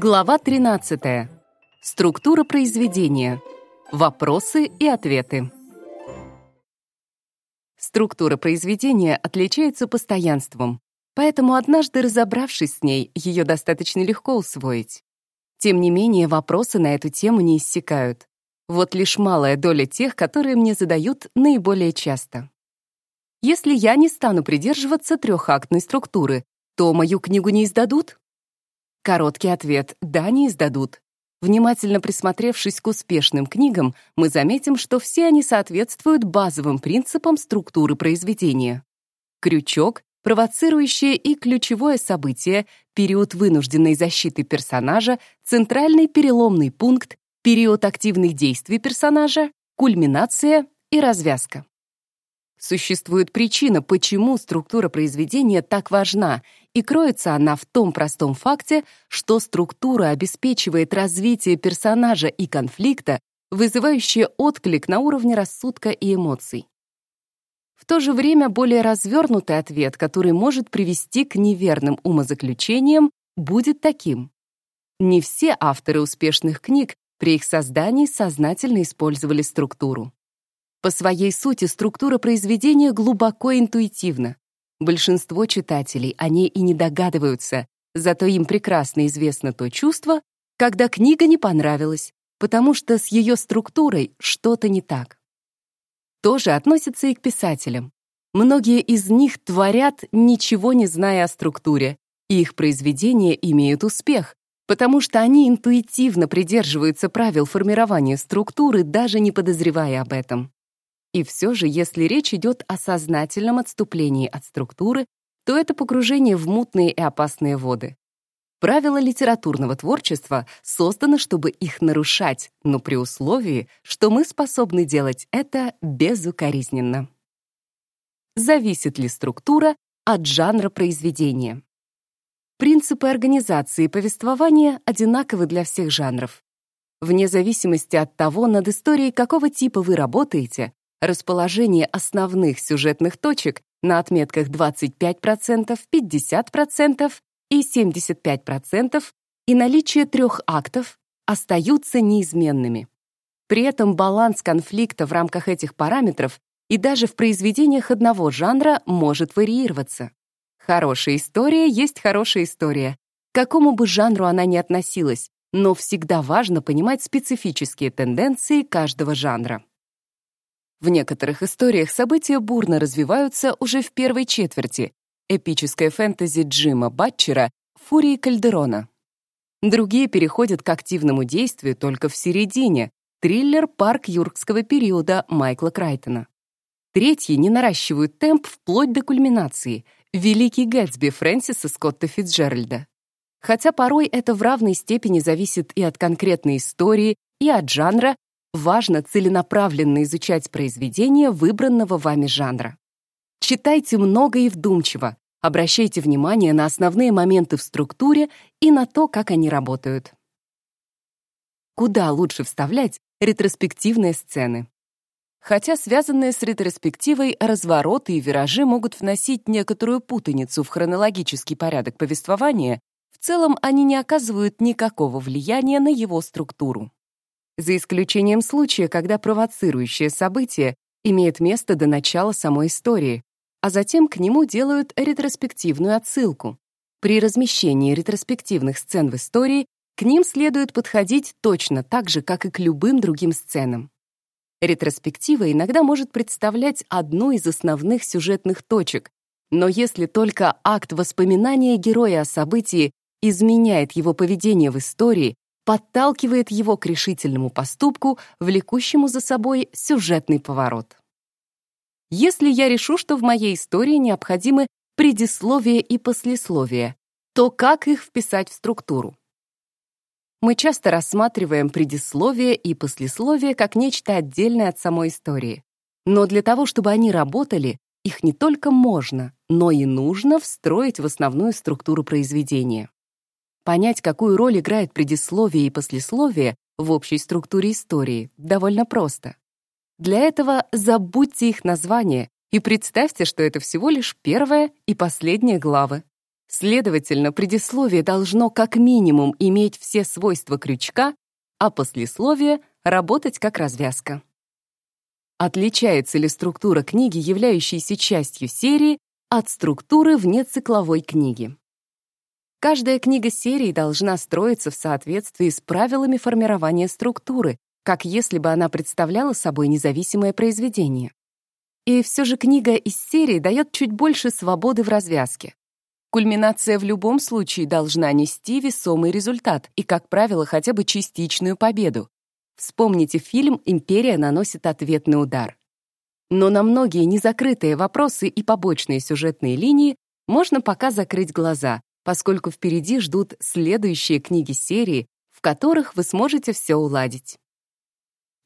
Глава 13. Структура произведения. Вопросы и ответы. Структура произведения отличается постоянством, поэтому однажды разобравшись с ней, ее достаточно легко усвоить. Тем не менее, вопросы на эту тему не иссякают. Вот лишь малая доля тех, которые мне задают наиболее часто. Если я не стану придерживаться трехактной структуры, то мою книгу не издадут? Короткий ответ — да, не издадут. Внимательно присмотревшись к успешным книгам, мы заметим, что все они соответствуют базовым принципам структуры произведения. Крючок, провоцирующее и ключевое событие, период вынужденной защиты персонажа, центральный переломный пункт, период активных действий персонажа, кульминация и развязка. Существует причина, почему структура произведения так важна, и кроется она в том простом факте, что структура обеспечивает развитие персонажа и конфликта, вызывающее отклик на уровне рассудка и эмоций. В то же время более развернутый ответ, который может привести к неверным умозаключениям, будет таким. Не все авторы успешных книг при их создании сознательно использовали структуру. По своей сути структура произведения глубоко интуитивна. Большинство читателей о ней и не догадываются, зато им прекрасно известно то чувство, когда книга не понравилась, потому что с ее структурой что-то не так. Тоже относится и к писателям. Многие из них творят, ничего не зная о структуре, и их произведения имеют успех, потому что они интуитивно придерживаются правил формирования структуры, даже не подозревая об этом. И все же, если речь идет о сознательном отступлении от структуры, то это погружение в мутные и опасные воды. Правила литературного творчества созданы, чтобы их нарушать, но при условии, что мы способны делать это безукоризненно. Зависит ли структура от жанра произведения? Принципы организации повествования одинаковы для всех жанров. Вне зависимости от того, над историей какого типа вы работаете, расположение основных сюжетных точек на отметках 25%, 50% и 75% и наличие трех актов остаются неизменными. При этом баланс конфликта в рамках этих параметров и даже в произведениях одного жанра может варьироваться. Хорошая история есть хорошая история, к какому бы жанру она ни относилась, но всегда важно понимать специфические тенденции каждого жанра. В некоторых историях события бурно развиваются уже в первой четверти. Эпическое фэнтези Джима Батчера «Фурии Кальдерона». Другие переходят к активному действию только в середине. Триллер «Парк юркского периода» Майкла Крайтона. Третьи не наращивают темп вплоть до кульминации. «Великий Гэтсби» Фрэнсиса Скотта Фитджеральда. Хотя порой это в равной степени зависит и от конкретной истории, и от жанра, важно целенаправленно изучать произведение выбранного вами жанра. Читайте много и вдумчиво, обращайте внимание на основные моменты в структуре и на то, как они работают. Куда лучше вставлять ретроспективные сцены? Хотя связанные с ретроспективой развороты и виражи могут вносить некоторую путаницу в хронологический порядок повествования, в целом они не оказывают никакого влияния на его структуру за исключением случая, когда провоцирующее событие имеет место до начала самой истории, а затем к нему делают ретроспективную отсылку. При размещении ретроспективных сцен в истории к ним следует подходить точно так же, как и к любым другим сценам. Ретроспектива иногда может представлять одну из основных сюжетных точек, но если только акт воспоминания героя о событии изменяет его поведение в истории подталкивает его к решительному поступку, влекущему за собой сюжетный поворот. Если я решу, что в моей истории необходимы предисловие и послесловие, то как их вписать в структуру? Мы часто рассматриваем предисловие и послесловие как нечто отдельное от самой истории. Но для того, чтобы они работали, их не только можно, но и нужно встроить в основную структуру произведения. Понять, какую роль играет предисловие и послесловие в общей структуре истории, довольно просто. Для этого забудьте их название и представьте, что это всего лишь первая и последняя главы. Следовательно, предисловие должно как минимум иметь все свойства крючка, а послесловие — работать как развязка. Отличается ли структура книги, являющейся частью серии, от структуры внецикловой книги? Каждая книга серии должна строиться в соответствии с правилами формирования структуры, как если бы она представляла собой независимое произведение. И все же книга из серии дает чуть больше свободы в развязке. Кульминация в любом случае должна нести весомый результат и, как правило, хотя бы частичную победу. Вспомните фильм «Империя наносит ответный удар». Но на многие незакрытые вопросы и побочные сюжетные линии можно пока закрыть глаза, поскольку впереди ждут следующие книги серии, в которых вы сможете все уладить.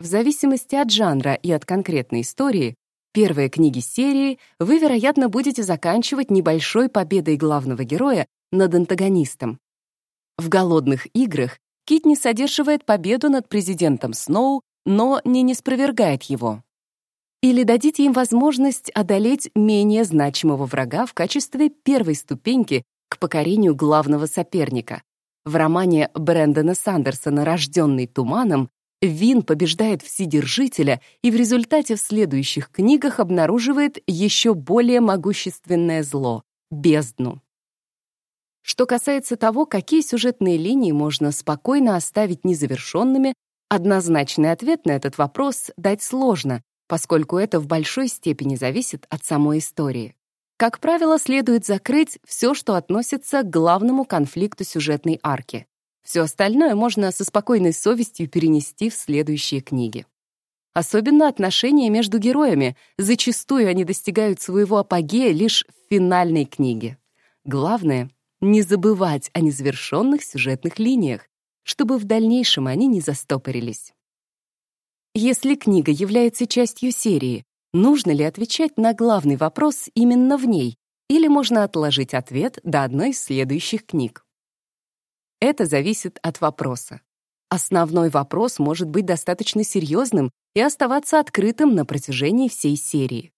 В зависимости от жанра и от конкретной истории, первые книги серии вы, вероятно, будете заканчивать небольшой победой главного героя над антагонистом. В «Голодных играх» Китни содерживает победу над президентом Сноу, но не неспровергает его. Или дадите им возможность одолеть менее значимого врага в качестве первой ступеньки к покорению главного соперника. В романе Брэндона Сандерсона «Рожденный туманом» Вин побеждает Вседержителя и в результате в следующих книгах обнаруживает еще более могущественное зло — бездну. Что касается того, какие сюжетные линии можно спокойно оставить незавершенными, однозначный ответ на этот вопрос дать сложно, поскольку это в большой степени зависит от самой истории. Как правило, следует закрыть все, что относится к главному конфликту сюжетной арки. Все остальное можно со спокойной совестью перенести в следующие книги. Особенно отношения между героями. Зачастую они достигают своего апогея лишь в финальной книге. Главное — не забывать о незавершенных сюжетных линиях, чтобы в дальнейшем они не застопорились. Если книга является частью серии, Нужно ли отвечать на главный вопрос именно в ней, или можно отложить ответ до одной из следующих книг? Это зависит от вопроса. Основной вопрос может быть достаточно серьезным и оставаться открытым на протяжении всей серии.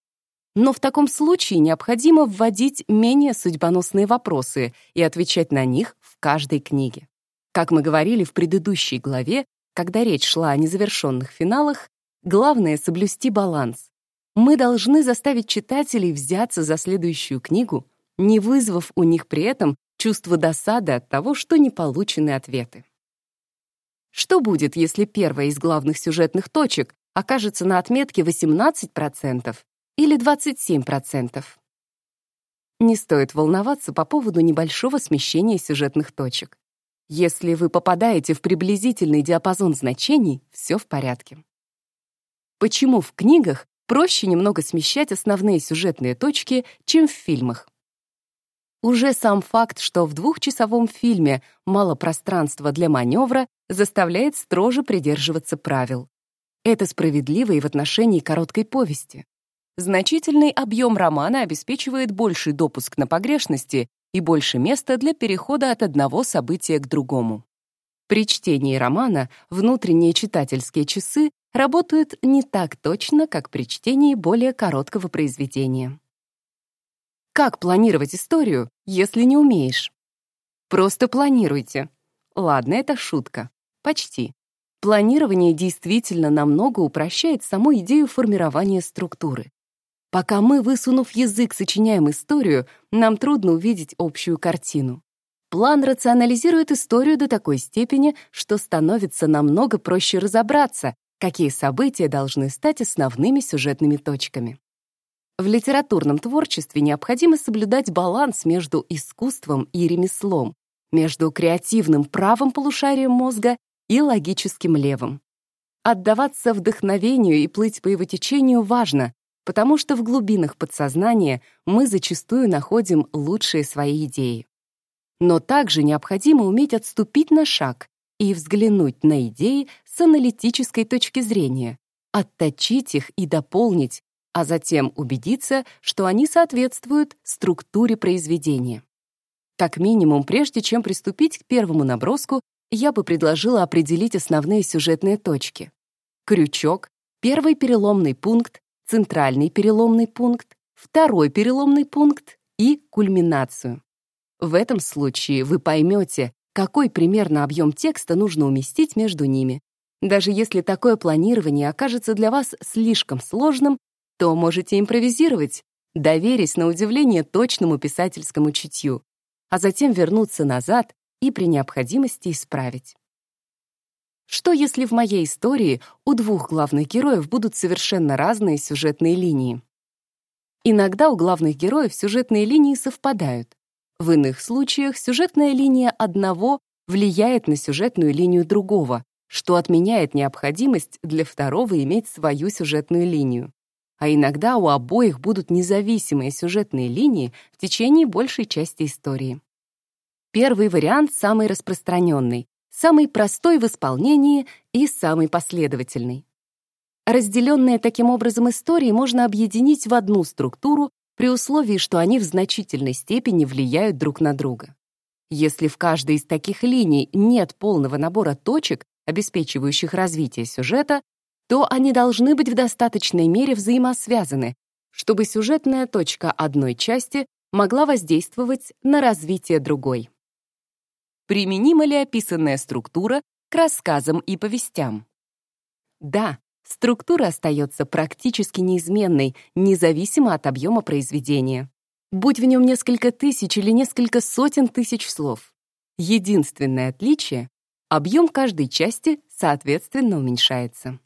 Но в таком случае необходимо вводить менее судьбоносные вопросы и отвечать на них в каждой книге. Как мы говорили в предыдущей главе, когда речь шла о незавершенных финалах, главное — соблюсти баланс, мы должны заставить читателей взяться за следующую книгу, не вызвав у них при этом чувство досады от того, что не получены ответы. Что будет, если первая из главных сюжетных точек окажется на отметке 18% или 27%? Не стоит волноваться по поводу небольшого смещения сюжетных точек. Если вы попадаете в приблизительный диапазон значений, все в порядке. Почему в книгах проще немного смещать основные сюжетные точки, чем в фильмах. Уже сам факт, что в двухчасовом фильме мало пространства для маневра, заставляет строже придерживаться правил. Это справедливо и в отношении короткой повести. Значительный объем романа обеспечивает больший допуск на погрешности и больше места для перехода от одного события к другому. При чтении романа внутренние читательские часы работают не так точно, как при чтении более короткого произведения. Как планировать историю, если не умеешь? Просто планируйте. Ладно, это шутка. Почти. Планирование действительно намного упрощает саму идею формирования структуры. Пока мы, высунув язык, сочиняем историю, нам трудно увидеть общую картину. План рационализирует историю до такой степени, что становится намного проще разобраться, какие события должны стать основными сюжетными точками. В литературном творчестве необходимо соблюдать баланс между искусством и ремеслом, между креативным правым полушарием мозга и логическим левым. Отдаваться вдохновению и плыть по его течению важно, потому что в глубинах подсознания мы зачастую находим лучшие свои идеи. Но также необходимо уметь отступить на шаг и взглянуть на идеи с аналитической точки зрения, отточить их и дополнить, а затем убедиться, что они соответствуют структуре произведения. Как минимум, прежде чем приступить к первому наброску, я бы предложила определить основные сюжетные точки. Крючок, первый переломный пункт, центральный переломный пункт, второй переломный пункт и кульминацию. В этом случае вы поймете, какой примерно объем текста нужно уместить между ними. Даже если такое планирование окажется для вас слишком сложным, то можете импровизировать, доверясь на удивление точному писательскому чутью, а затем вернуться назад и при необходимости исправить. Что если в моей истории у двух главных героев будут совершенно разные сюжетные линии? Иногда у главных героев сюжетные линии совпадают. В иных случаях сюжетная линия одного влияет на сюжетную линию другого, что отменяет необходимость для второго иметь свою сюжетную линию. А иногда у обоих будут независимые сюжетные линии в течение большей части истории. Первый вариант самый распространенный, самый простой в исполнении и самый последовательный. Разделенные таким образом истории можно объединить в одну структуру при условии, что они в значительной степени влияют друг на друга. Если в каждой из таких линий нет полного набора точек, обеспечивающих развитие сюжета, то они должны быть в достаточной мере взаимосвязаны, чтобы сюжетная точка одной части могла воздействовать на развитие другой применима ли описанная структура к рассказам и повестям. Да, структура остается практически неизменной, независимо от объема произведения. Будь в нем несколько тысяч или несколько сотен тысяч слов. Единственное отличие — объем каждой части, соответственно, уменьшается.